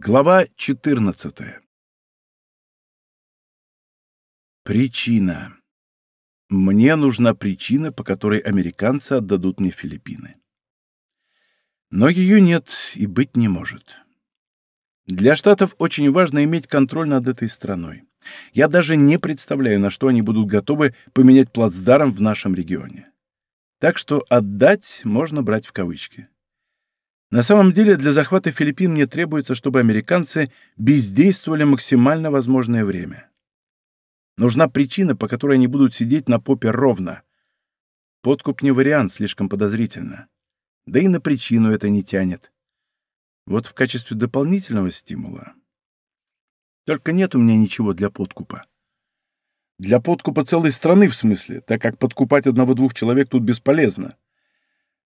Глава 14. Причина. Мне нужна причина, по которой американцы отдадут мне Филиппины. Но ее нет и быть не может. Для Штатов очень важно иметь контроль над этой страной. Я даже не представляю, на что они будут готовы поменять плацдарм в нашем регионе. Так что «отдать» можно брать в кавычки. На самом деле для захвата Филиппин мне требуется, чтобы американцы бездействовали максимально возможное время. Нужна причина, по которой они будут сидеть на попе ровно. Подкуп не вариант, слишком подозрительно. Да и на причину это не тянет. Вот в качестве дополнительного стимула. Только нет у меня ничего для подкупа. Для подкупа целой страны, в смысле, так как подкупать одного-двух человек тут бесполезно.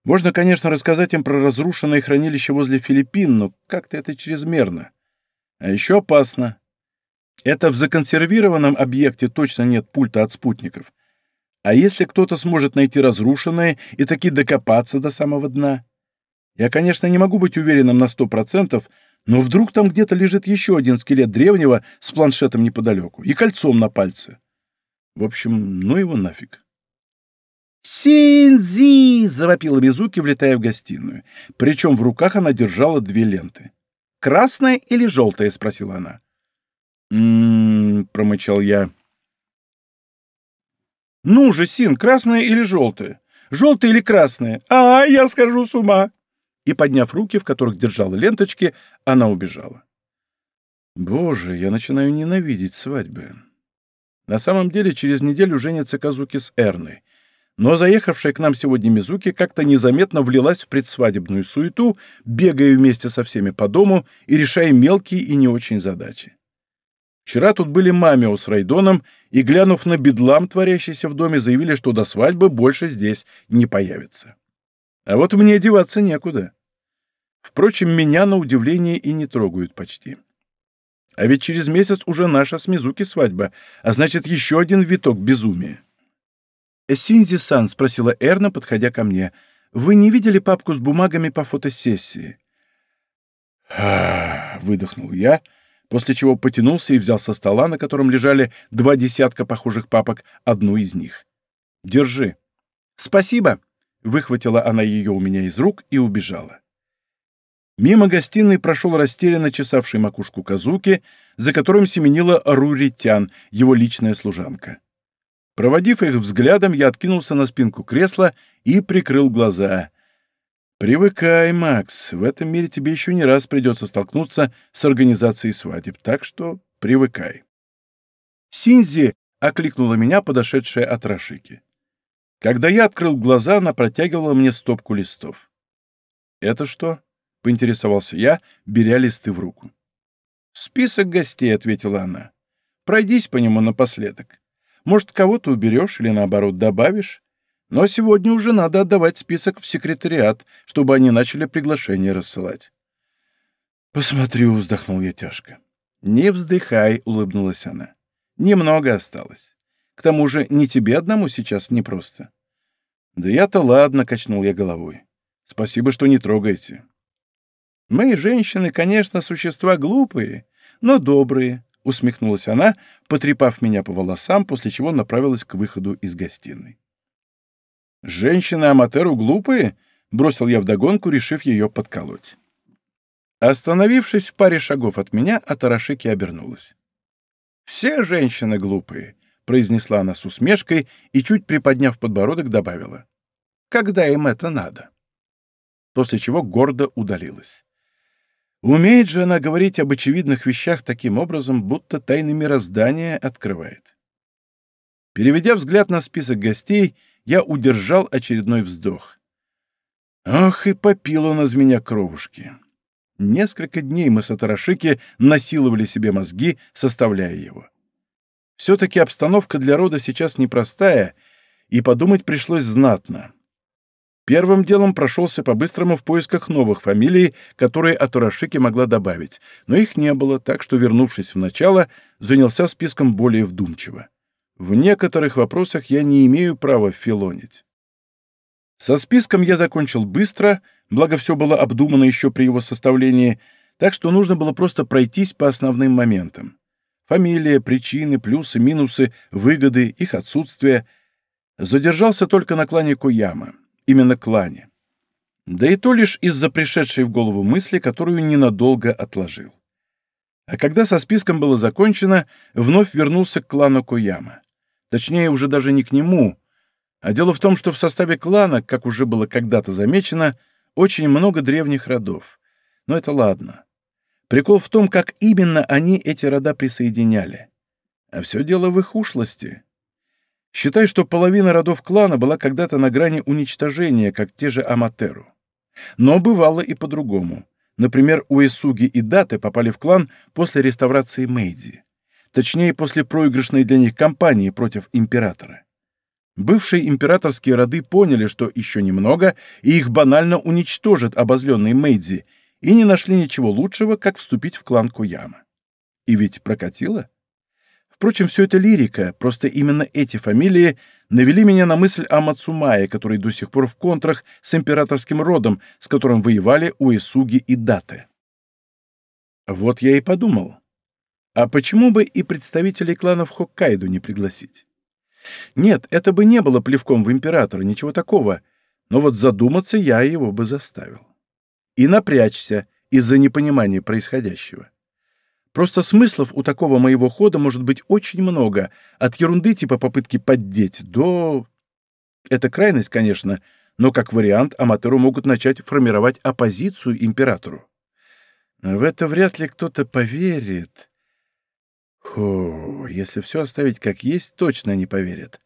Можно, конечно, рассказать им про разрушенное хранилище возле Филиппин, но как-то это чрезмерно. А еще опасно. Это в законсервированном объекте точно нет пульта от спутников. А если кто-то сможет найти разрушенное и таки докопаться до самого дна? Я, конечно, не могу быть уверенным на сто процентов, но вдруг там где-то лежит еще один скелет древнего с планшетом неподалеку и кольцом на пальце. В общем, ну его нафиг. «Синзи!» — завопила Мизуки, влетая в гостиную. Причем в руках она держала две ленты. «Красная или желтая?» — спросила она. «М-м-м», промычал я. «Ну же, Син, красная или желтая? Желтая или красная? А, я схожу с ума!» И, подняв руки, в которых держала ленточки, она убежала. «Боже, я начинаю ненавидеть свадьбы». На самом деле, через неделю женится Казуки с Эрной но заехавшая к нам сегодня Мизуки как-то незаметно влилась в предсвадебную суету, бегая вместе со всеми по дому и решая мелкие и не очень задачи. Вчера тут были Мамио с Райдоном, и, глянув на бедлам, творящийся в доме, заявили, что до свадьбы больше здесь не появится. А вот мне одеваться некуда. Впрочем, меня, на удивление, и не трогают почти. А ведь через месяц уже наша с Мизуки свадьба, а значит, еще один виток безумия. «Синзи-сан», — спросила Эрна, подходя ко мне, — «вы не видели папку с бумагами по фотосессии?» выдохнул я, после чего потянулся и взял со стола, на котором лежали два десятка похожих папок, одну из них. «Держи». «Спасибо», — выхватила она ее у меня из рук и убежала. Мимо гостиной прошел растерянно чесавший макушку Казуки, за которым семенила Руритян, его личная служанка. Проводив их взглядом, я откинулся на спинку кресла и прикрыл глаза. «Привыкай, Макс, в этом мире тебе еще не раз придется столкнуться с организацией свадеб, так что привыкай». «Синзи!» — окликнула меня подошедшая от Рашики. Когда я открыл глаза, она протягивала мне стопку листов. «Это что?» — поинтересовался я, беря листы в руку. «Список гостей», — ответила она. «Пройдись по нему напоследок. Может, кого-то уберешь или, наоборот, добавишь. Но сегодня уже надо отдавать список в секретариат, чтобы они начали приглашение рассылать. «Посмотрю», — вздохнул я тяжко. «Не вздыхай», — улыбнулась она. «Немного осталось. К тому же не тебе одному сейчас непросто». «Да я-то ладно», — качнул я головой. «Спасибо, что не трогаете». «Мы, женщины, конечно, существа глупые, но добрые, — усмехнулась она, потрепав меня по волосам, после чего направилась к выходу из гостиной. «Женщины-аматеру глупые?» — бросил я вдогонку, решив ее подколоть. Остановившись в паре шагов от меня, Атарашики обернулась. «Все женщины глупые», — произнесла она с усмешкой и, чуть приподняв подбородок, добавила. «Когда им это надо?» После чего гордо удалилась. Умеет же она говорить об очевидных вещах таким образом, будто тайны мироздания открывает. Переведя взгляд на список гостей, я удержал очередной вздох. Ох, и попил он из меня кровушки. Несколько дней мы с Атарашики насиловали себе мозги, составляя его. Все-таки обстановка для рода сейчас непростая, и подумать пришлось знатно. Первым делом прошелся по-быстрому в поисках новых фамилий, которые Атурашики могла добавить, но их не было, так что, вернувшись в начало, занялся списком более вдумчиво. В некоторых вопросах я не имею права филонить. Со списком я закончил быстро, благо все было обдумано еще при его составлении, Так что нужно было просто пройтись по основным моментам. Фамилия, причины, плюсы, минусы, выгоды, их отсутствие. Задержался только на клане Куяма. Именно клане. Да и то лишь из-за пришедшей в голову мысли, которую ненадолго отложил. А когда со списком было закончено, вновь вернулся к клану Куяма. Точнее, уже даже не к нему. А дело в том, что в составе клана, как уже было когда-то замечено, очень много древних родов. Но это ладно. Прикол в том, как именно они эти рода присоединяли. А все дело в их ушлости. Считай, что половина родов клана была когда-то на грани уничтожения, как те же Аматеру. Но бывало и по-другому. Например, Уэсуги и Даты попали в клан после реставрации Мэйдзи. Точнее, после проигрышной для них кампании против императора. Бывшие императорские роды поняли, что еще немного, и их банально уничтожит обозленный Мэйдзи, и не нашли ничего лучшего, как вступить в клан Куяма. И ведь прокатило. Впрочем, все это лирика, просто именно эти фамилии навели меня на мысль о Мацумае, который до сих пор в контрах с императорским родом, с которым воевали Уэсуги и Даты. Вот я и подумал. А почему бы и представителей кланов Хоккайдо не пригласить? Нет, это бы не было плевком в императора, ничего такого, но вот задуматься я его бы заставил. И напрячься из-за непонимания происходящего. Просто смыслов у такого моего хода может быть очень много, от ерунды типа попытки поддеть до... Это крайность, конечно, но как вариант аматору могут начать формировать оппозицию императору. В это вряд ли кто-то поверит. Фу, если все оставить как есть, точно не поверят.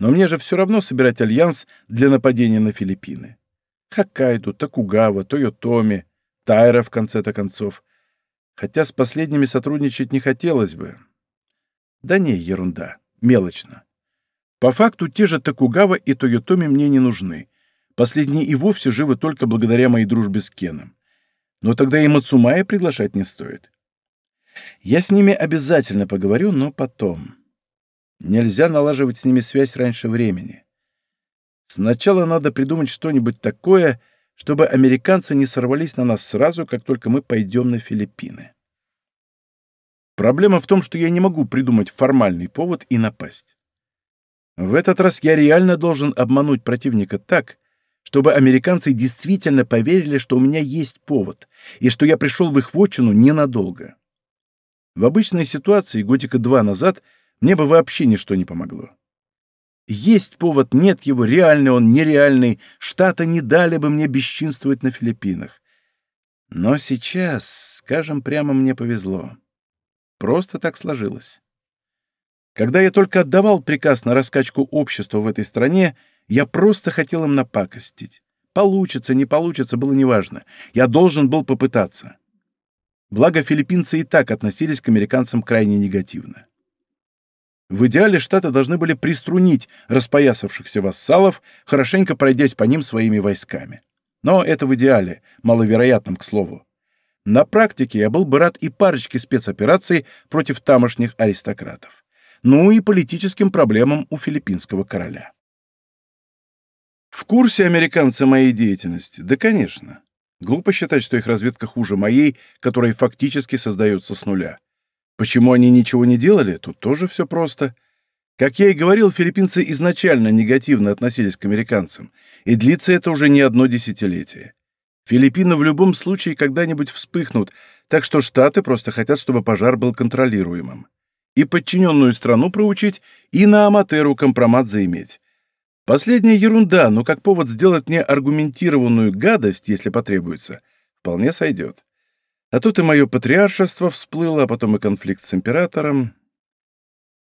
Но мне же все равно собирать альянс для нападения на Филиппины. Хоккайдо, Токугава, Тойотоми, Тайра, в конце-то концов — хотя с последними сотрудничать не хотелось бы. Да не, ерунда, мелочно. По факту те же Токугава и Тойотоми мне не нужны. Последние и вовсе живы только благодаря моей дружбе с Кеном. Но тогда и Мацумая приглашать не стоит. Я с ними обязательно поговорю, но потом. Нельзя налаживать с ними связь раньше времени. Сначала надо придумать что-нибудь такое, чтобы американцы не сорвались на нас сразу, как только мы пойдем на Филиппины. Проблема в том, что я не могу придумать формальный повод и напасть. В этот раз я реально должен обмануть противника так, чтобы американцы действительно поверили, что у меня есть повод, и что я пришел в их вотчину ненадолго. В обычной ситуации годика два назад мне бы вообще ничто не помогло. Есть повод, нет его, реальный он, нереальный. Штаты не дали бы мне бесчинствовать на Филиппинах. Но сейчас, скажем прямо, мне повезло. Просто так сложилось. Когда я только отдавал приказ на раскачку общества в этой стране, я просто хотел им напакостить. Получится, не получится, было неважно. Я должен был попытаться. Благо, филиппинцы и так относились к американцам крайне негативно. В идеале Штаты должны были приструнить распоясавшихся вассалов, хорошенько пройдясь по ним своими войсками. Но это в идеале, маловероятном, к слову. На практике я был бы рад и парочке спецопераций против тамошних аристократов. Ну и политическим проблемам у филиппинского короля. В курсе американцы моей деятельности? Да, конечно. Глупо считать, что их разведка хуже моей, которая фактически создается с нуля. Почему они ничего не делали, тут тоже все просто. Как я и говорил, филиппинцы изначально негативно относились к американцам, и длится это уже не одно десятилетие. Филиппины в любом случае когда-нибудь вспыхнут, так что Штаты просто хотят, чтобы пожар был контролируемым. И подчиненную страну проучить, и на Аматеру компромат заиметь. Последняя ерунда, но как повод сделать мне аргументированную гадость, если потребуется, вполне сойдет. А тут и мое патриаршество всплыло, а потом и конфликт с императором.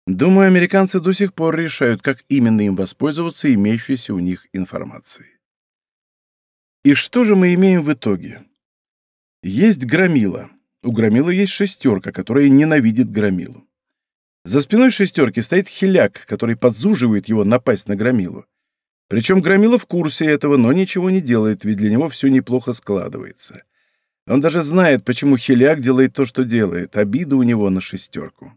Думаю, американцы до сих пор решают, как именно им воспользоваться имеющейся у них информацией. И что же мы имеем в итоге? Есть громила. У громила есть шестерка, которая ненавидит громилу. За спиной шестерки стоит хиляк, который подзуживает его напасть на громилу. Причем громила в курсе этого, но ничего не делает, ведь для него все неплохо складывается. Он даже знает, почему Хиляк делает то, что делает. Обида у него на шестерку.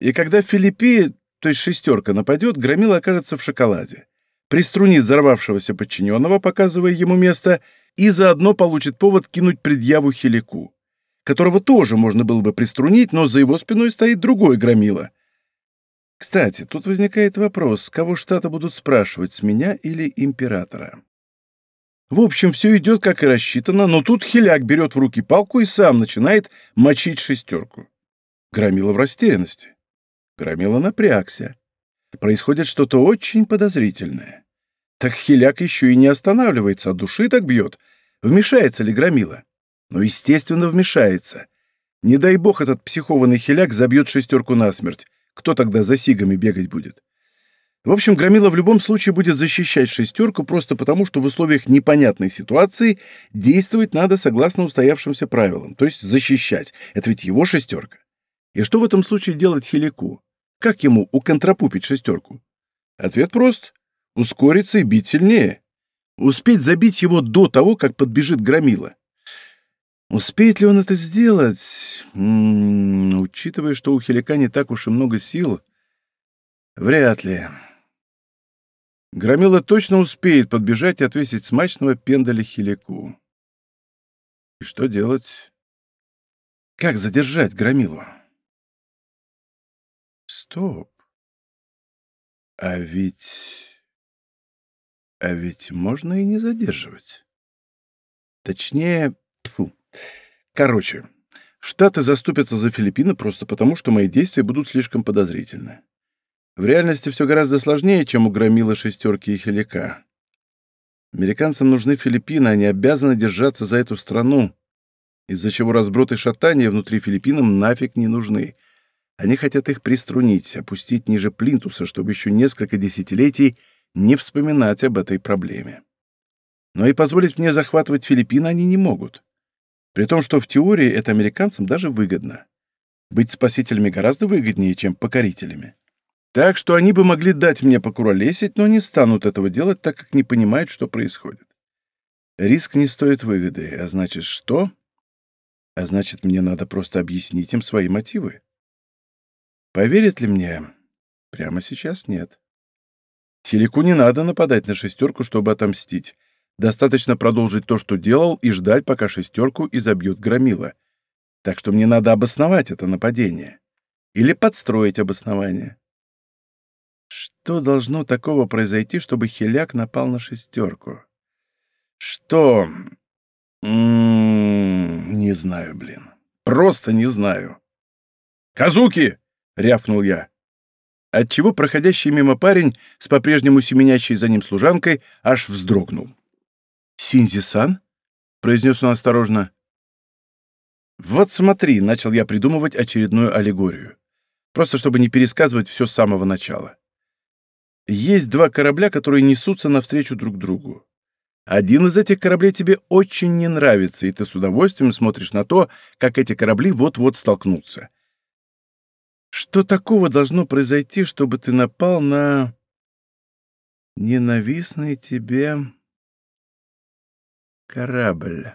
И когда Филиппи, то есть шестерка, нападет, Громила окажется в шоколаде. Приструнит взорвавшегося подчиненного, показывая ему место, и заодно получит повод кинуть предъяву Хилику. которого тоже можно было бы приструнить, но за его спиной стоит другой громила. Кстати, тут возникает вопрос, с кого штата будут спрашивать, с меня или императора? В общем, все идет как и рассчитано, но тут Хиляк берет в руки палку и сам начинает мочить шестерку. Громила в растерянности. Громила напрягся. Происходит что-то очень подозрительное. Так Хиляк еще и не останавливается, от души так бьет. Вмешается ли Громила? Ну, естественно, вмешается. Не дай бог этот психованный Хиляк забьет шестерку насмерть. Кто тогда за сигами бегать будет? В общем, Громила в любом случае будет защищать шестерку просто потому, что в условиях непонятной ситуации действовать надо согласно устоявшимся правилам, то есть защищать. Это ведь его шестерка. И что в этом случае делать Хилику? Как ему уконтрапупить шестерку? Ответ прост. Ускориться и бить сильнее. Успеть забить его до того, как подбежит Громила. Успеет ли он это сделать? М -м, учитывая, что у Хилика не так уж и много сил, вряд ли. Громила точно успеет подбежать и отвесить смачного пендаля хилику. И что делать? Как задержать Громилу? Стоп. А ведь... А ведь можно и не задерживать. Точнее... Фу. Короче, Штаты заступятся за Филиппины просто потому, что мои действия будут слишком подозрительны. В реальности все гораздо сложнее, чем у громила шестерки и хилика. Американцам нужны Филиппины, они обязаны держаться за эту страну, из-за чего разброд и шатания внутри Филиппинам нафиг не нужны. Они хотят их приструнить, опустить ниже плинтуса, чтобы еще несколько десятилетий не вспоминать об этой проблеме. Но и позволить мне захватывать Филиппины они не могут. При том, что в теории это американцам даже выгодно. Быть спасителями гораздо выгоднее, чем покорителями. Так что они бы могли дать мне покуролесить, но не станут этого делать, так как не понимают, что происходит. Риск не стоит выгоды, а значит что? А значит, мне надо просто объяснить им свои мотивы. Поверят ли мне? Прямо сейчас нет. Хилику не надо нападать на шестерку, чтобы отомстить. Достаточно продолжить то, что делал, и ждать, пока шестерку изобьет громила. Так что мне надо обосновать это нападение. Или подстроить обоснование. Что должно такого произойти, чтобы Хиляк напал на шестерку? Что? М -м -м, не знаю, блин. Просто не знаю. «Казуки!» — рявкнул я. Отчего проходящий мимо парень с по-прежнему семенящей за ним служанкой аж вздрогнул. «Синзи-сан?» — произнес он осторожно. «Вот смотри», — начал я придумывать очередную аллегорию. Просто чтобы не пересказывать все с самого начала. Есть два корабля, которые несутся навстречу друг другу. Один из этих кораблей тебе очень не нравится, и ты с удовольствием смотришь на то, как эти корабли вот-вот столкнутся. Что такого должно произойти, чтобы ты напал на ненавистный тебе корабль?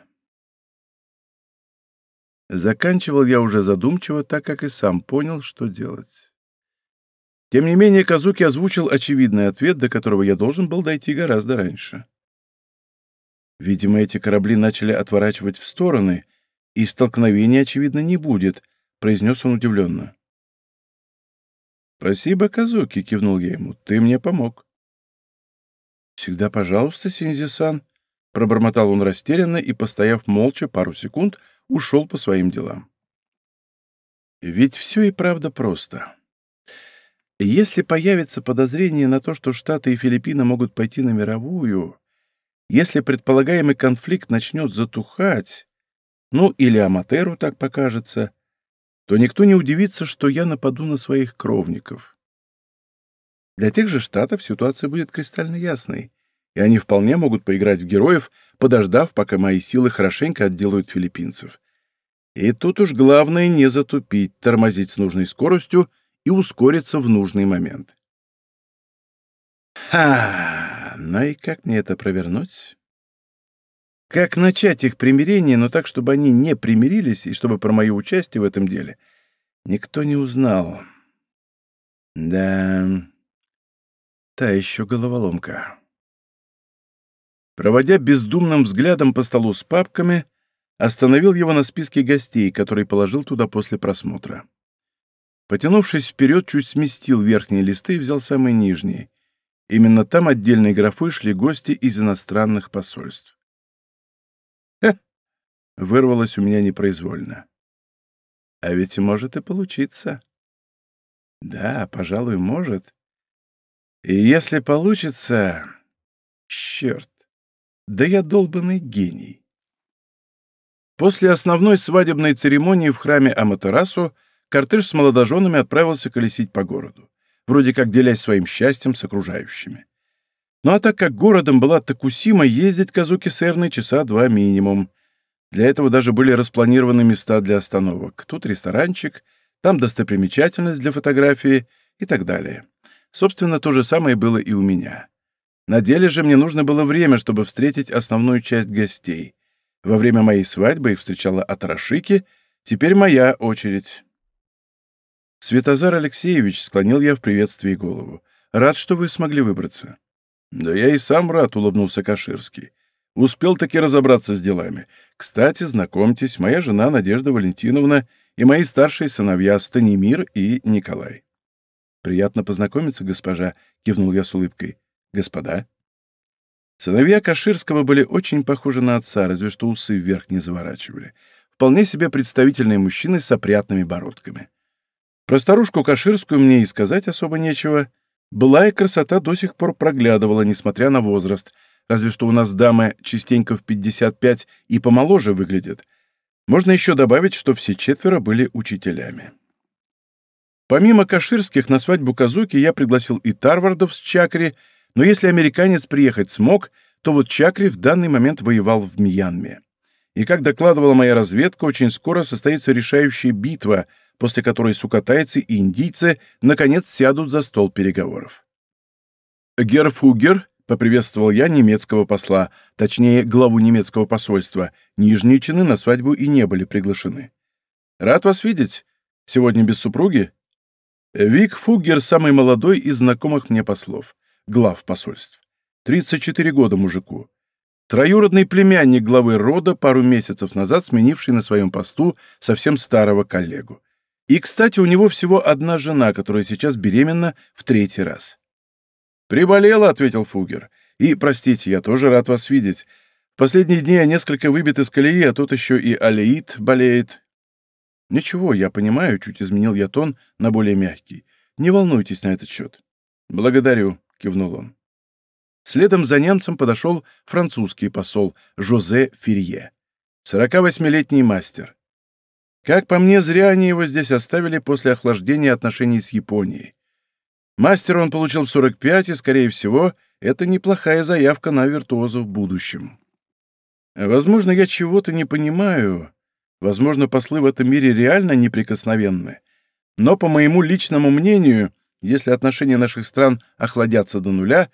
Заканчивал я уже задумчиво, так как и сам понял, что делать. Тем не менее, Казуки озвучил очевидный ответ, до которого я должен был дойти гораздо раньше. Видимо, эти корабли начали отворачивать в стороны, и столкновения, очевидно, не будет, — произнес он удивленно. «Спасибо, Казуки», — кивнул я ему, — «ты мне помог». «Всегда пожалуйста, Синзи-сан», — пробормотал он растерянно и, постояв молча пару секунд, ушел по своим делам. Ведь все и правда просто. Если появится подозрение на то, что Штаты и Филиппины могут пойти на мировую, если предполагаемый конфликт начнет затухать, ну или Аматеру так покажется, то никто не удивится, что я нападу на своих кровников. Для тех же Штатов ситуация будет кристально ясной, и они вполне могут поиграть в героев, подождав, пока мои силы хорошенько отделают филиппинцев. И тут уж главное не затупить, тормозить с нужной скоростью — и ускориться в нужный момент. Ха! Ну и как мне это провернуть? Как начать их примирение, но так, чтобы они не примирились, и чтобы про мое участие в этом деле никто не узнал? Да, та еще головоломка. Проводя бездумным взглядом по столу с папками, остановил его на списке гостей, который положил туда после просмотра. Потянувшись вперед, чуть сместил верхние листы и взял самые нижние. Именно там отдельной графой шли гости из иностранных посольств. «Хе!» — вырвалось у меня непроизвольно. «А ведь может и получиться». «Да, пожалуй, может. И если получится... Черт! Да я долбанный гений!» После основной свадебной церемонии в храме Аматерасу кортеж с молодоженами отправился колесить по городу вроде как делясь своим счастьем с окружающими. Ну а так как городом была Такусима, ездить Казуки с Эрной часа два минимум. Для этого даже были распланированы места для остановок. Тут ресторанчик, там достопримечательность для фотографии и так далее. Собственно, то же самое было и у меня. На деле же мне нужно было время, чтобы встретить основную часть гостей. Во время моей свадьбы их встречала Атарашики, теперь моя очередь. «Светозар Алексеевич», — склонил я в приветствии голову, — «рад, что вы смогли выбраться». «Да я и сам рад», — улыбнулся Каширский. «Успел таки разобраться с делами. Кстати, знакомьтесь, моя жена Надежда Валентиновна и мои старшие сыновья Станимир и Николай». «Приятно познакомиться, госпожа», — кивнул я с улыбкой. «Господа». Сыновья Каширского были очень похожи на отца, разве что усы вверх не заворачивали. Вполне себе представительные мужчины с опрятными бородками. Про старушку Каширскую мне и сказать особо нечего. Была и красота до сих пор проглядывала, несмотря на возраст, разве что у нас дамы частенько в 55 и помоложе выглядят. Можно еще добавить, что все четверо были учителями. Помимо Каширских, на свадьбу Казуки я пригласил и Тарвардов с Чакри, но если американец приехать смог, то вот Чакри в данный момент воевал в Мьянме. И как докладывала моя разведка, очень скоро состоится решающая битва, после которой сукатайцы и индийцы наконец сядут за стол переговоров. «Герр Фугер», — поприветствовал я немецкого посла, точнее, главу немецкого посольства, нижние чины на свадьбу и не были приглашены. «Рад вас видеть. Сегодня без супруги?» Вик Фугер самый молодой из знакомых мне послов, глав посольств. 34 года мужику. Троюродный племянник главы рода, пару месяцев назад сменивший на своем посту совсем старого коллегу. И, кстати, у него всего одна жена, которая сейчас беременна в третий раз. «Приболела», — ответил Фугер. «И, простите, я тоже рад вас видеть. В последние дни я несколько выбит из колеи, а тут еще и Алеид болеет». «Ничего, я понимаю», — чуть изменил я тон на более мягкий. «Не волнуйтесь на этот счет». «Благодарю», — кивнул он. Следом за немцем подошел французский посол Жозе Ферье. 48-летний мастер. Как по мне, зря они его здесь оставили после охлаждения отношений с Японией. Мастер он получил в 45, и, скорее всего, это неплохая заявка на виртуоза в будущем. Возможно, я чего-то не понимаю. Возможно, послы в этом мире реально неприкосновенны. Но, по моему личному мнению, если отношения наших стран охладятся до нуля,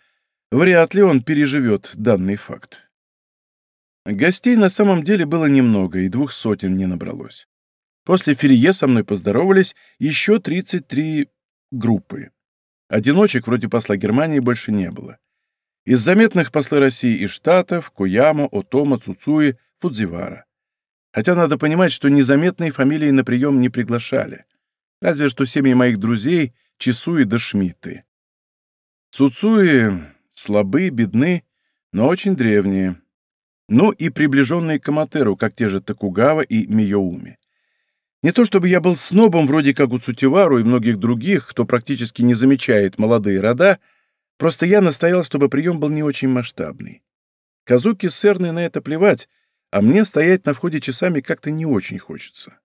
вряд ли он переживет данный факт. Гостей на самом деле было немного, и двух сотен не набралось. После Ферье со мной поздоровались еще 33 группы. Одиночек вроде посла Германии больше не было. Из заметных послы России и Штатов — Куяма, Отома, Цуцуи, Фудзивара. Хотя надо понимать, что незаметные фамилии на прием не приглашали. Разве что семьи моих друзей — Чесуи да Шмидты. Цуцуи слабы, бедны, но очень древние. Ну и приближенные к Аматеру, как те же Токугава и Миоуми. Не то чтобы я был снобом вроде как у Цутивару и многих других, кто практически не замечает молодые рода, просто я настоял, чтобы прием был не очень масштабный. Казуки с Эрной на это плевать, а мне стоять на входе часами как-то не очень хочется.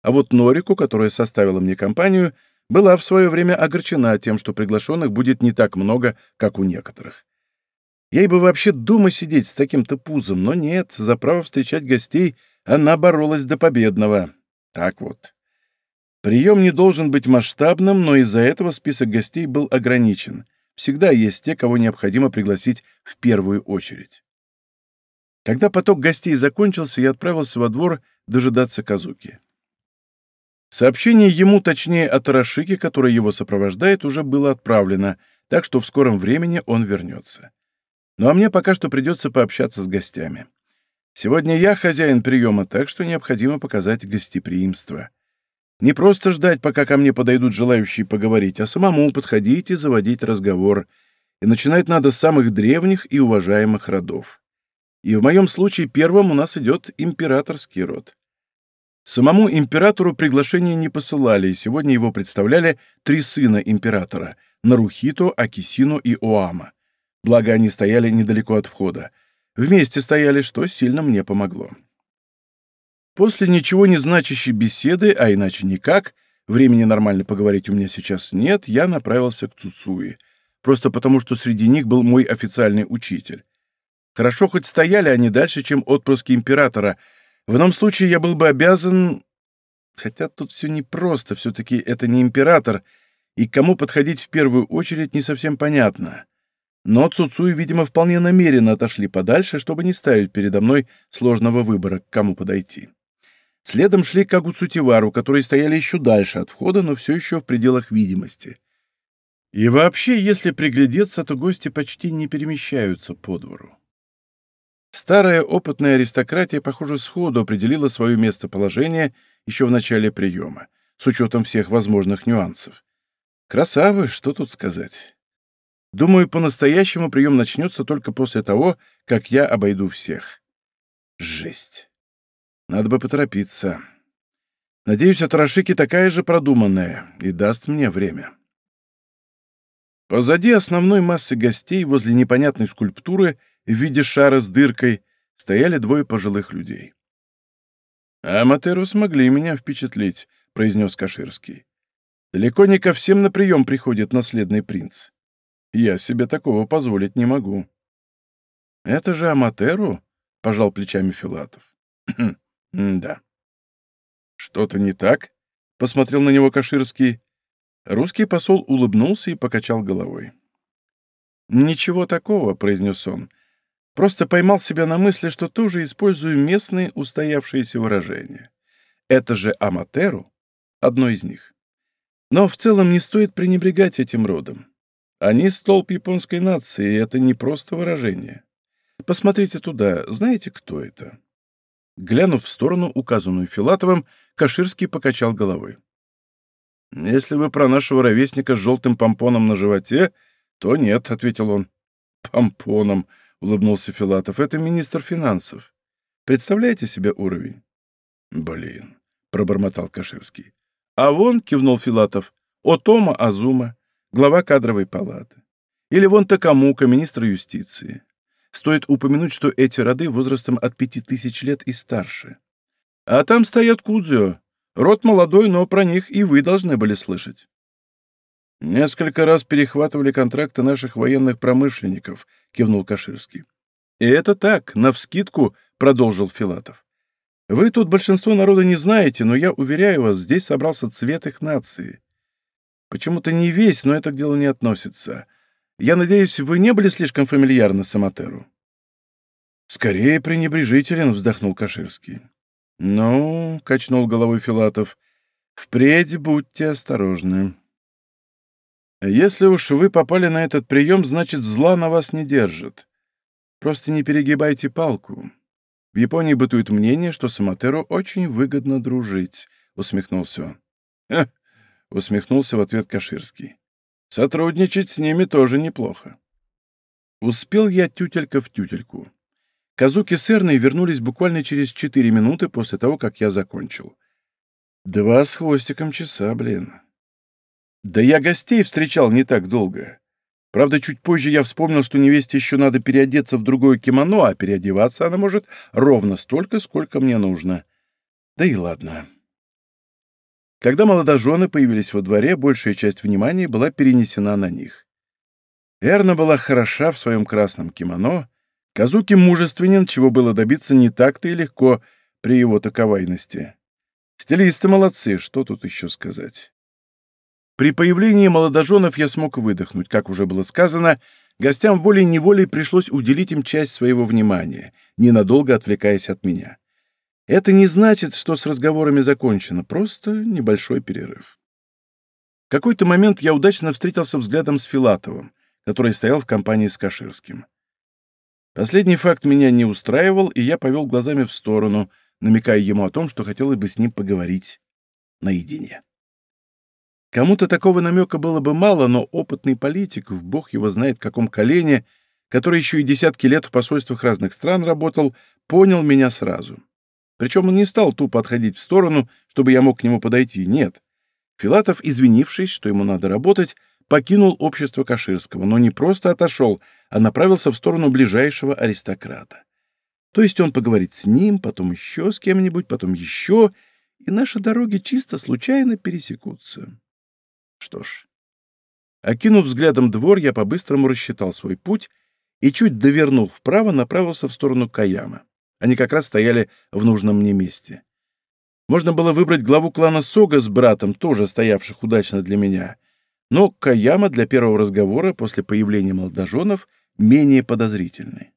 А вот Норику, которая составила мне компанию, была в свое время огорчена тем, что приглашенных будет не так много, как у некоторых. Ей бы вообще дома сидеть с таким-то пузом, но нет, за право встречать гостей она боролась до победного. Так вот. Прием не должен быть масштабным, но из-за этого список гостей был ограничен. Всегда есть те, кого необходимо пригласить в первую очередь. Когда поток гостей закончился, я отправился во двор дожидаться Казуки. Сообщение ему, точнее от Рашики, которая его сопровождает, уже было отправлено, так что в скором времени он вернется. Ну а мне пока что придется пообщаться с гостями. Сегодня я хозяин приема, так что необходимо показать гостеприимство. Не просто ждать, пока ко мне подойдут желающие поговорить, а самому подходить и заводить разговор. И начинать надо с самых древних и уважаемых родов. И в моем случае первым у нас идет императорский род. Самому императору приглашение не посылали, и сегодня его представляли три сына императора — Нарухито, Акисину и Оама. Благо, они стояли недалеко от входа. Вместе стояли, что сильно мне помогло. После ничего не значащей беседы, а иначе никак, времени нормально поговорить у меня сейчас нет, я направился к Цуцуи, просто потому что среди них был мой официальный учитель. Хорошо хоть стояли они дальше, чем отпрыски императора. В ином случае я был бы обязан... Хотя тут все непросто, все-таки это не император, и кому подходить в первую очередь не совсем понятно. Но Цуцуи, видимо, вполне намеренно отошли подальше, чтобы не ставить передо мной сложного выбора, к кому подойти. Следом шли Кагу Цутивару, которые стояли еще дальше от входа, но все еще в пределах видимости. И вообще, если приглядеться, то гости почти не перемещаются по двору. Старая опытная аристократия, похоже, сходу определила свое местоположение еще в начале приема, с учетом всех возможных нюансов. Красавы, что тут сказать. Думаю, по-настоящему прием начнется только после того, как я обойду всех. Жесть. Надо бы поторопиться. Надеюсь, Атарашики такая же продуманная и даст мне время. Позади основной массы гостей, возле непонятной скульптуры в виде шара с дыркой, стояли двое пожилых людей. «Аматеру смогли меня впечатлить», — произнес Каширский. «Далеко не ко всем на прием приходит наследный принц. Я себе такого позволить не могу. Это же Аматеру? Пожал плечами Филатов. да. Что-то не так? Посмотрел на него Каширский. Русский посол улыбнулся и покачал головой. «Ничего такого», — произнес он. «Просто поймал себя на мысли, что тоже использую местные устоявшиеся выражения. Это же Аматеру — одно из них. Но в целом не стоит пренебрегать этим родом. Они столб японской нации, и это не просто выражение. Посмотрите туда, знаете, кто это?» Глянув в сторону, указанную Филатовым, Каширский покачал головой. «Если вы про нашего ровесника с желтым помпоном на животе, то нет», — ответил он. «Помпоном», — улыбнулся Филатов, — «это министр финансов. Представляете себе уровень?» «Блин», — пробормотал Каширский. «А вон», — кивнул Филатов, — «Отома Азума, глава кадровой палаты. Или вон Такамука, министр юстиции. Стоит упомянуть, что эти роды возрастом от пяти тысяч лет и старше. А там стоят Кудзё. Род молодой, но про них и вы должны были слышать. Несколько раз перехватывали контракты наших военных промышленников, кивнул Каширский. И это так, навскидку, продолжил Филатов. Вы тут большинство народа не знаете, но я уверяю вас, здесь собрался цвет их нации. Почему-то не весь, но это к делу не относится. Я надеюсь, вы не были слишком фамильярны с Аматеру?» «Скорее пренебрежителен», — вздохнул Каширский. «Ну», — качнул головой Филатов, — «впредь будьте осторожны». «Если уж вы попали на этот прием, значит, зла на вас не держит. Просто не перегибайте палку. В Японии бытует мнение, что с Аматеру очень выгодно дружить», — усмехнулся он. — усмехнулся в ответ Каширский. «Сотрудничать с ними тоже неплохо». Успел я тютелька в тютельку. Казуки с Эрной вернулись буквально через четыре минуты после того, как я закончил. Два с хвостиком часа, блин. Да я гостей встречал не так долго. Правда, чуть позже я вспомнил, что невесте еще надо переодеться в другое кимоно, а переодеваться она может ровно столько, сколько мне нужно. Да и ладно. Когда молодожены появились во дворе, большая часть внимания была перенесена на них. Эрна была хороша в своем красном кимоно, Казуки мужественен, чего было добиться не так-то и легко при его таковайности. Стилисты молодцы, что тут еще сказать. При появлении молодоженов я смог выдохнуть, как уже было сказано, гостям волей-неволей пришлось уделить им часть своего внимания, ненадолго отвлекаясь от меня. Это не значит, что с разговорами закончено, просто небольшой перерыв. В какой-то момент я удачно встретился взглядом с Филатовым, который стоял в компании с Каширским. Последний факт меня не устраивал, и я повел глазами в сторону, намекая ему о том, что хотелось бы с ним поговорить наедине. Кому-то такого намека было бы мало, но опытный политик, в бог его знает каком колене, который еще и десятки лет в посольствах разных стран работал, понял меня сразу. Причем он не стал тупо отходить в сторону, чтобы я мог к нему подойти, нет. Филатов, извинившись, что ему надо работать, покинул общество Каширского, но не просто отошел, а направился в сторону ближайшего аристократа. То есть он поговорит с ним, потом еще с кем-нибудь, потом еще, и наши дороги чисто случайно пересекутся. Что ж, окинув взглядом двор, я по-быстрому рассчитал свой путь и, чуть довернув вправо, направился в сторону Каяма. Они как раз стояли в нужном мне месте. Можно было выбрать главу клана Сога с братом, тоже стоявших удачно для меня. Но Каяма для первого разговора после появления молодоженов менее подозрительный.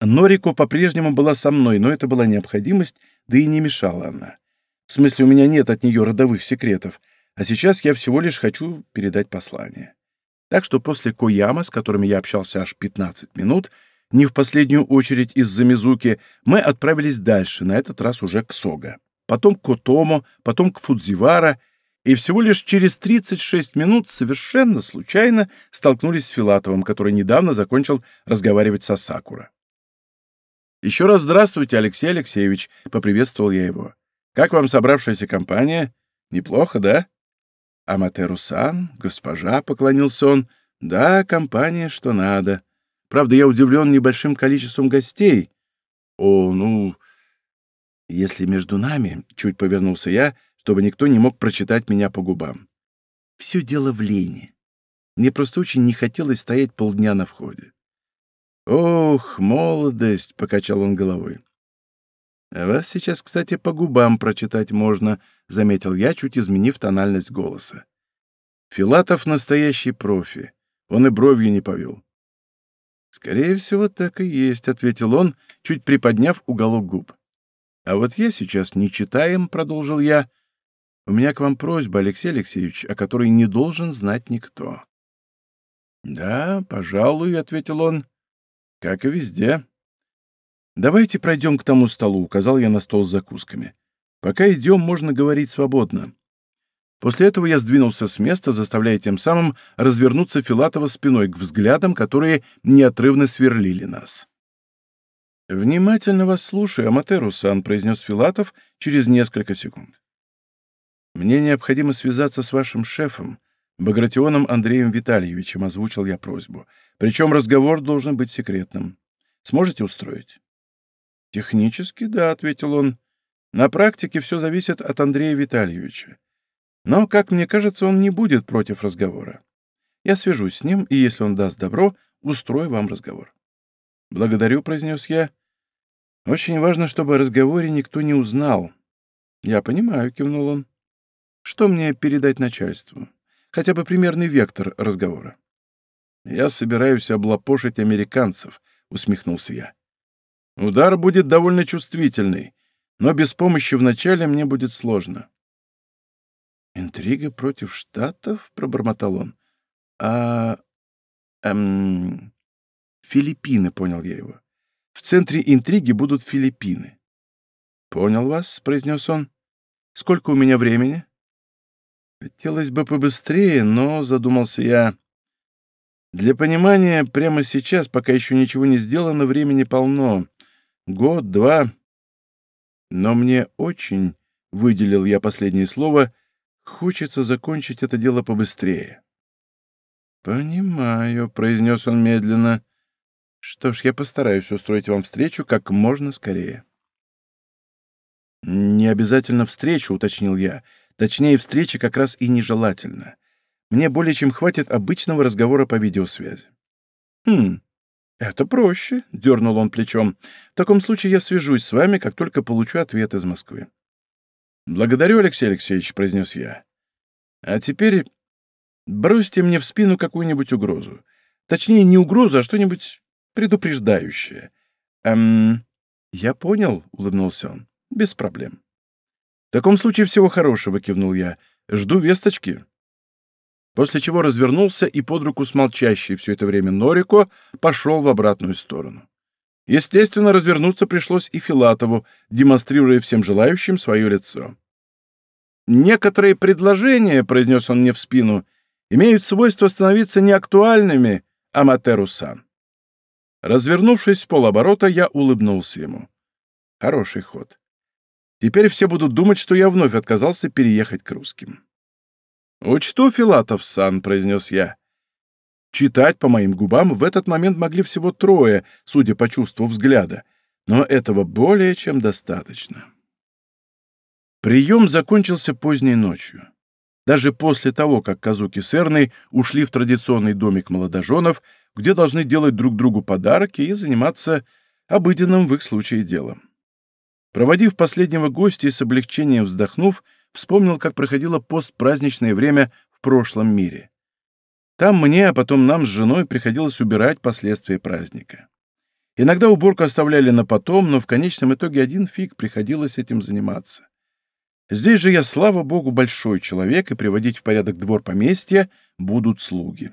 Норико по-прежнему была со мной, но это была необходимость, да и не мешала она. В смысле, у меня нет от нее родовых секретов, а сейчас я всего лишь хочу передать послание. Так что после Кояма, с которыми я общался аж 15 минут, не в последнюю очередь из-за Мизуки, мы отправились дальше, на этот раз уже к Сога. Потом к Отому, потом к Фудзивара, и всего лишь через 36 минут совершенно случайно столкнулись с Филатовым, который недавно закончил разговаривать со Сакура. «Еще раз здравствуйте, Алексей Алексеевич», — поприветствовал я его. «Как вам собравшаяся компания? Неплохо, да?» «Аматеру-сан, госпожа», — поклонился он. «Да, компания, что надо. Правда, я удивлен небольшим количеством гостей». «О, ну...» «Если между нами...» — чуть повернулся я, чтобы никто не мог прочитать меня по губам. «Все дело в лени. Мне просто очень не хотелось стоять полдня на входе». «Ох, молодость!» — покачал он головой. «А вас сейчас, кстати, по губам прочитать можно», — заметил я, чуть изменив тональность голоса. «Филатов — настоящий профи. Он и бровью не повел». «Скорее всего, так и есть», — ответил он, чуть приподняв уголок губ. «А вот я сейчас не читаем», — продолжил я. «У меня к вам просьба, Алексей Алексеевич, о которой не должен знать никто». «Да, пожалуй», — ответил он, — «как и везде». «Давайте пройдем к тому столу», — указал я на стол с закусками. «Пока идем, можно говорить свободно». После этого я сдвинулся с места, заставляя тем самым развернуться Филатова спиной к взглядам, которые неотрывно сверлили нас. «Внимательно вас слушаю, Аматеру-сан», — произнес Филатов через несколько секунд. «Мне необходимо связаться с вашим шефом, Багратионом Андреем Витальевичем», — озвучил я просьбу. «Причем разговор должен быть секретным. Сможете устроить?» «Технически, да», — ответил он. «На практике все зависит от Андрея Витальевича. Но, как мне кажется, он не будет против разговора. Я свяжусь с ним, и если он даст добро, устрою вам разговор». «Благодарю», — произнес я. «Очень важно, чтобы о разговоре никто не узнал». «Я понимаю», — кивнул он. «Что мне передать начальству? Хотя бы примерный вектор разговора». «Я собираюсь облапошить американцев», — усмехнулся я. Удар будет довольно чувствительный, но без помощи вначале мне будет сложно. «Интрига против Штатов?» — пробормотал он. «А... эм... Филиппины», — понял я его. «В центре интриги будут Филиппины». «Понял вас», — произнес он. «Сколько у меня времени?» «Хотелось бы побыстрее, но, — задумался я, — для понимания, прямо сейчас, пока еще ничего не сделано, времени полно. Год, два. Но мне очень, — выделил я последнее слово, — хочется закончить это дело побыстрее. «Понимаю», — произнес он медленно. «Что ж, я постараюсь устроить вам встречу как можно скорее». «Не обязательно встречу», — уточнил я. «Точнее, встреча как раз и нежелательно. Мне более чем хватит обычного разговора по видеосвязи». «Хм, «Это проще», — дернул он плечом. «В таком случае я свяжусь с вами, как только получу ответ из Москвы». «Благодарю, Алексей Алексеевич», — произнес я. «А теперь бросьте мне в спину какую-нибудь угрозу. Точнее, не угрозу, а что-нибудь предупреждающее». «Эм...» «Я понял», — улыбнулся он. «Без проблем». «В таком случае всего хорошего», — кивнул я. «Жду весточки» после чего развернулся и под руку с молчащей все это время Норико пошел в обратную сторону. Естественно, развернуться пришлось и Филатову, демонстрируя всем желающим свое лицо. «Некоторые предложения», — произнес он мне в спину, — «имеют свойство становиться неактуальными, Аматеру-сан». Развернувшись с полоборота, я улыбнулся ему. Хороший ход. Теперь все будут думать, что я вновь отказался переехать к русским. «Учту, Филатов-сан», — произнес я. Читать по моим губам в этот момент могли всего трое, судя по чувству взгляда, но этого более чем достаточно. Прием закончился поздней ночью. Даже после того, как Казуки с Эрной ушли в традиционный домик молодоженов, где должны делать друг другу подарки и заниматься обыденным в их случае делом. Проводив последнего гостя и с облегчением вздохнув, вспомнил, как проходило постпраздничное время в прошлом мире. Там мне, а потом нам с женой приходилось убирать последствия праздника. Иногда уборку оставляли на потом, но в конечном итоге один фиг приходилось этим заниматься. Здесь же я, слава богу, большой человек, и приводить в порядок двор поместья будут слуги.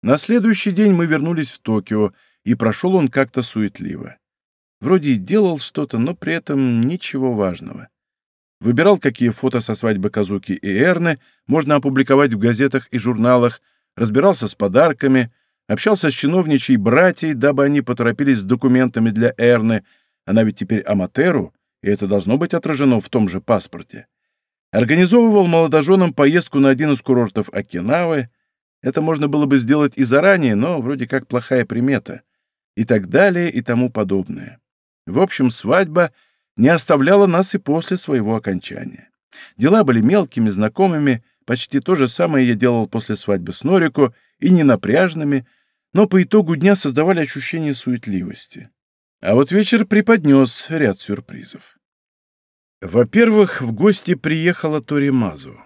На следующий день мы вернулись в Токио, и прошел он как-то суетливо. Вроде и делал что-то, но при этом ничего важного. Выбирал, какие фото со свадьбы Казуки и Эрны можно опубликовать в газетах и журналах, разбирался с подарками, общался с чиновничьей братьей, дабы они поторопились с документами для Эрны, она ведь теперь Аматеру, и это должно быть отражено в том же паспорте. Организовывал молодоженам поездку на один из курортов Окинавы, это можно было бы сделать и заранее, но вроде как плохая примета. И так далее, и тому подобное. В общем, свадьба не оставляла нас и после своего окончания. Дела были мелкими, знакомыми, почти то же самое я делал после свадьбы с Норико, и не напряжными, но по итогу дня создавали ощущение суетливости. А вот вечер преподнес ряд сюрпризов. Во-первых, в гости приехала Торимазу.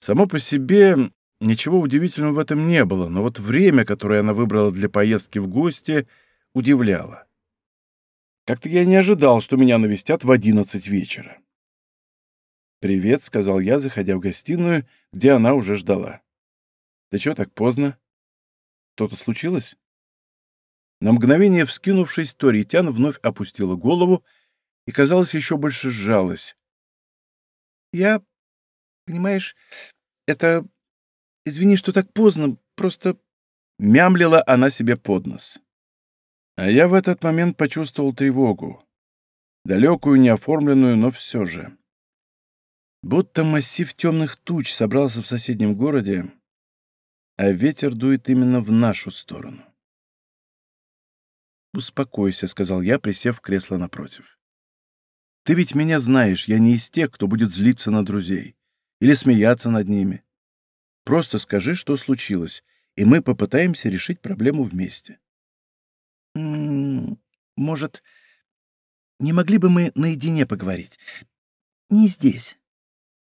Само по себе Ничего удивительного в этом не было, но вот время, которое она выбрала для поездки в гости, удивляло. Как-то я не ожидал, что меня навестят в одиннадцать вечера. «Привет», — сказал я, заходя в гостиную, где она уже ждала. «Ты чего так поздно? Что-то случилось?» На мгновение вскинувшись, Торитян вновь опустила голову и, казалось, еще больше сжалась. «Я... понимаешь, это Извини, что так поздно, просто...» Мямлила она себе под нос. А я в этот момент почувствовал тревогу. Далекую, неоформленную, но все же. Будто массив темных туч собрался в соседнем городе, а ветер дует именно в нашу сторону. «Успокойся», — сказал я, присев в кресло напротив. «Ты ведь меня знаешь, я не из тех, кто будет злиться на друзей или смеяться над ними. Просто скажи, что случилось, и мы попытаемся решить проблему вместе. может, не могли бы мы наедине поговорить? Не здесь.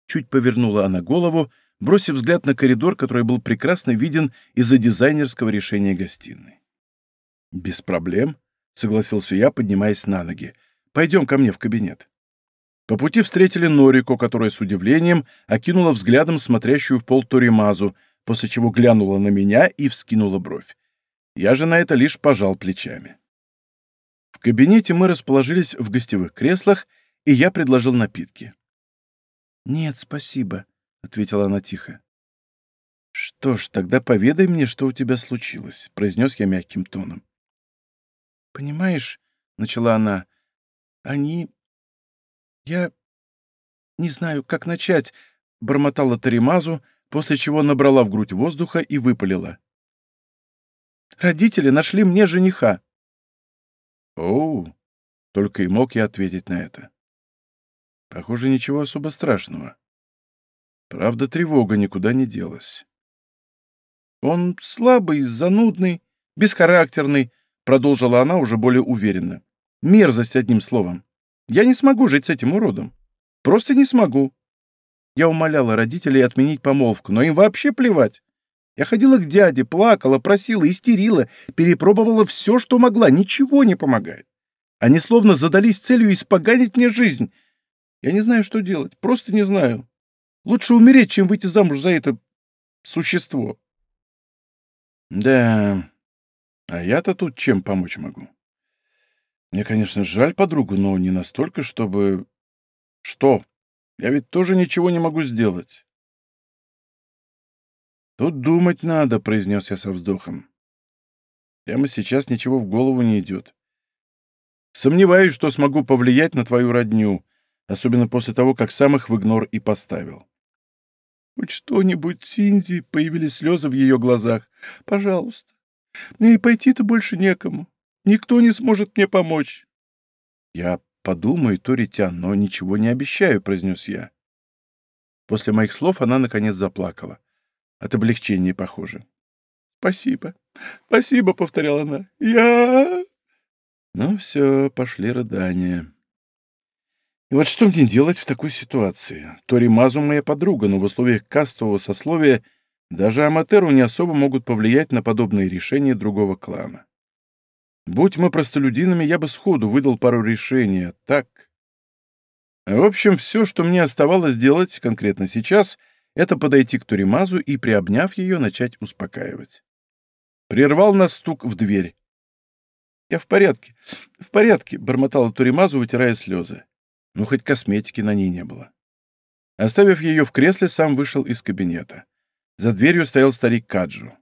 Чуть повернула она голову, бросив взгляд на коридор, который был прекрасно виден из-за дизайнерского решения гостиной. «Без проблем», — согласился я, поднимаясь на ноги. «Пойдем ко мне в кабинет». По пути встретили Норико, которая с удивлением окинула взглядом смотрящую в пол Торимазу, после чего глянула на меня и вскинула бровь. Я же на это лишь пожал плечами. В кабинете мы расположились в гостевых креслах, и я предложил напитки. «Нет, спасибо», — ответила она тихо. «Что ж, тогда поведай мне, что у тебя случилось», — произнес я мягким тоном. «Понимаешь», — начала она, — «они «Я не знаю, как начать», — бормотала Таримазу, после чего набрала в грудь воздуха и выпалила. «Родители нашли мне жениха». «Оу», — только и мог я ответить на это. Похоже, ничего особо страшного. Правда, тревога никуда не делась. «Он слабый, занудный, бесхарактерный», — продолжила она уже более уверенно. «Мерзость, одним словом. Я не смогу жить с этим уродом. Просто не смогу. Я умоляла родителей отменить помолвку, но им вообще плевать. Я ходила к дяде, плакала, просила, истерила, перепробовала все, что могла, ничего не помогает. Они словно задались целью испоганить мне жизнь. Я не знаю, что делать, просто не знаю. Лучше умереть, чем выйти замуж за это существо. Да, а я-то тут чем помочь могу? Мне, конечно, жаль подругу, но не настолько, чтобы... Что? Я ведь тоже ничего не могу сделать. Тут думать надо, произнес я со вздохом. Прямо сейчас ничего в голову не идет. Сомневаюсь, что смогу повлиять на твою родню, особенно после того, как сам их в игнор и поставил. Хоть что-нибудь, Синди, появились слезы в ее глазах. Пожалуйста. Мне и пойти-то больше некому. Никто не сможет мне помочь. Я подумаю, Торитян, но ничего не обещаю, произнес я. После моих слов она, наконец, заплакала. От облегчения, похоже. «Спасибо, спасибо», — повторяла она. «Я...» Ну все, пошли рыдания. И вот что мне делать в такой ситуации? Тори Мазу моя подруга, но в условиях кастового сословия даже аматеру не особо могут повлиять на подобные решения другого клана. Будь мы простолюдинами, я бы сходу выдал пару решений, а так... В общем, все, что мне оставалось делать конкретно сейчас, это подойти к Туримазу и, приобняв ее, начать успокаивать. Прервал нас стук в дверь. «Я в порядке, в порядке», — бормотала Туримазу, вытирая слезы. Ну, хоть косметики на ней не было. Оставив ее в кресле, сам вышел из кабинета. За дверью стоял старик Каджу.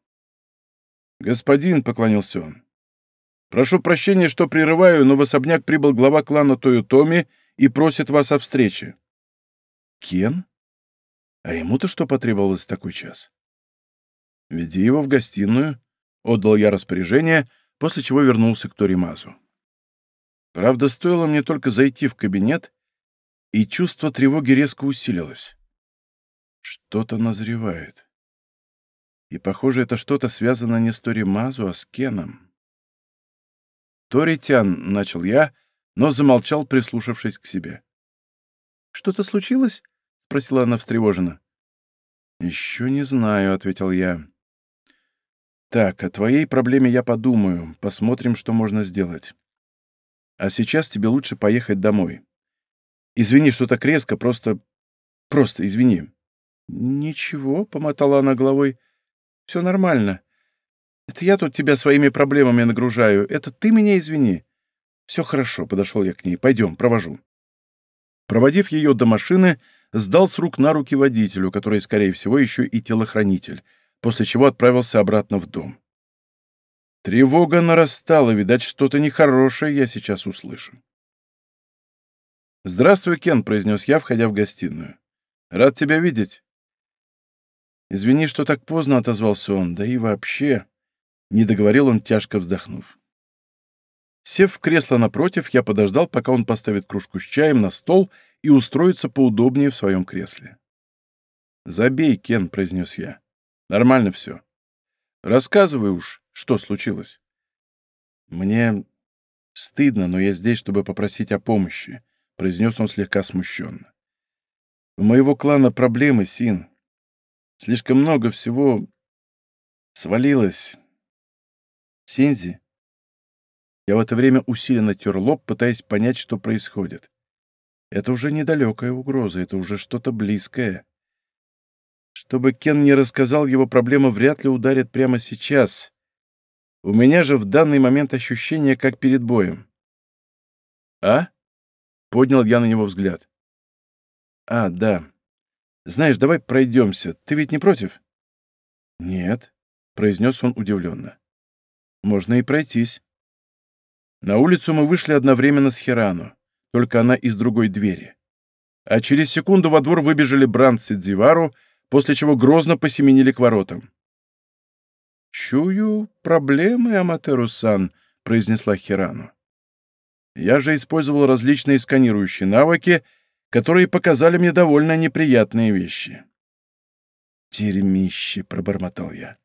«Господин», — поклонился он, — «прошу прощения, что прерываю, но в особняк прибыл глава клана Тойотоми и просит вас о встрече». «Кен? А ему-то что потребовалось в такой час?» «Веди его в гостиную», — отдал я распоряжение, после чего вернулся к Торимазу. Правда, стоило мне только зайти в кабинет, и чувство тревоги резко усилилось. Что-то назревает. И, похоже, это что-то связано не с Торимазу, а с Кеном. «Торитян», — начал я, но замолчал, прислушавшись к себе. «Что-то случилось?» — спросила она встревоженно. «Еще не знаю», — ответил я. «Так, о твоей проблеме я подумаю, посмотрим, что можно сделать. А сейчас тебе лучше поехать домой. Извини, что так резко, просто... Просто извини». «Ничего», — помотала она головой. «Все нормально. Это я тут тебя своими проблемами нагружаю. Это ты меня извини». «Все хорошо», — подошел я к ней. «Пойдем, провожу». Проводив ее до машины, сдал с рук на руки водителю, который, скорее всего, еще и телохранитель, после чего отправился обратно в дом. Тревога нарастала, видать, что-то нехорошее я сейчас услышу. «Здравствуй, Кен», — произнес я, входя в гостиную. «Рад тебя видеть». «Извини, что так поздно», — отозвался он, — «да и вообще...» — не договорил он, тяжко вздохнув. Сев в кресло напротив, я подождал, пока он поставит кружку с чаем на стол и устроится поудобнее в своем кресле. «Забей, Кен», — произнес я. «Нормально все. Рассказывай уж, что случилось». «Мне стыдно, но я здесь, чтобы попросить о помощи», — произнес он слегка смущенно. «У моего клана проблемы, Син. Слишком много всего свалилось. Синзи?» Я в это время усиленно тер лоб, пытаясь понять, что происходит. Это уже недалекая угроза, это уже что-то близкое. Чтобы Кен не рассказал, его проблема вряд ли ударит прямо сейчас. У меня же в данный момент ощущение, как перед боем. «А?» Поднял я на него взгляд. «А, да. Знаешь, давай пройдемся. Ты ведь не против?» «Нет», — произнес он удивленно. «Можно и пройтись». На улицу мы вышли одновременно с Хирану, только она из другой двери. А через секунду во двор выбежали Бранц и Дзивару, после чего грозно посеменили к воротам. «Чую проблемы, Аматеру-сан», — произнесла Хирану. Я же использовал различные сканирующие навыки, которые показали мне довольно неприятные вещи. «Термище», — пробормотал я.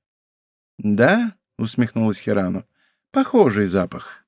«Да?» — усмехнулась Хирану. «Похожий запах.